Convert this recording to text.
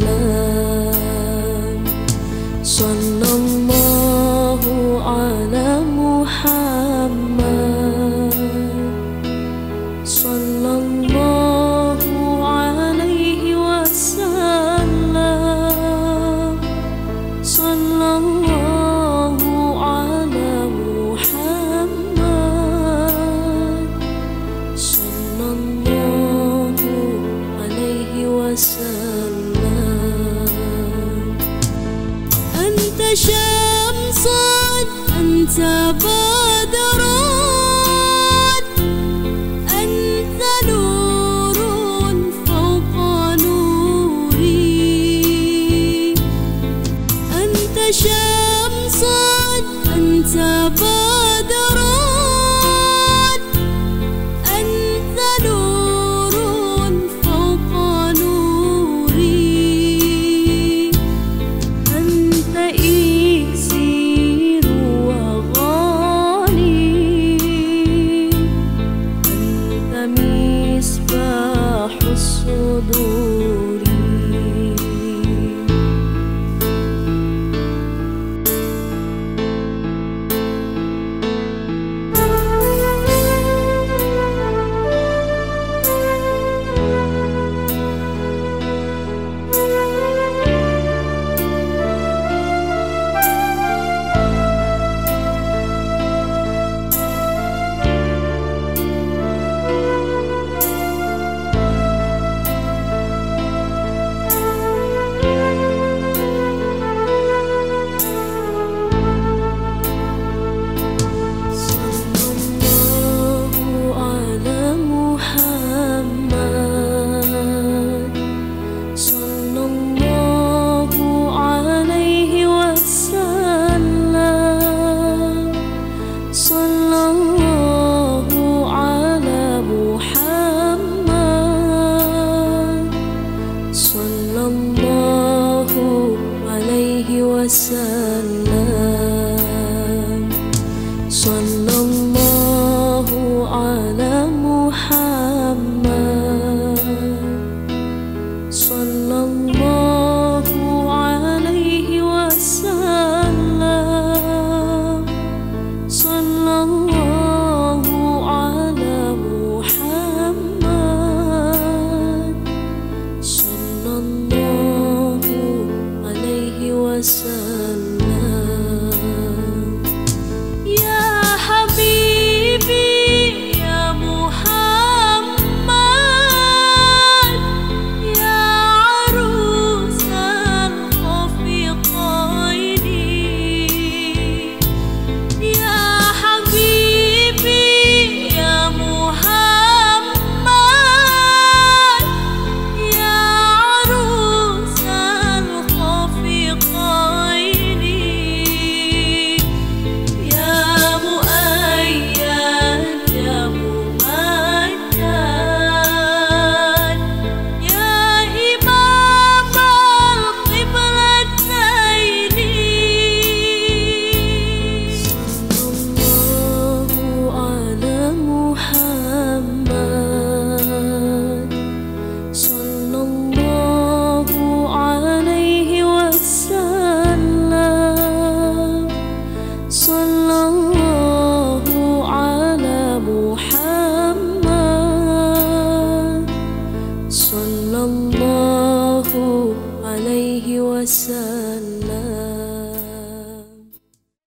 nan xuân ông أنت شمس أنت بدر وسلم myself I a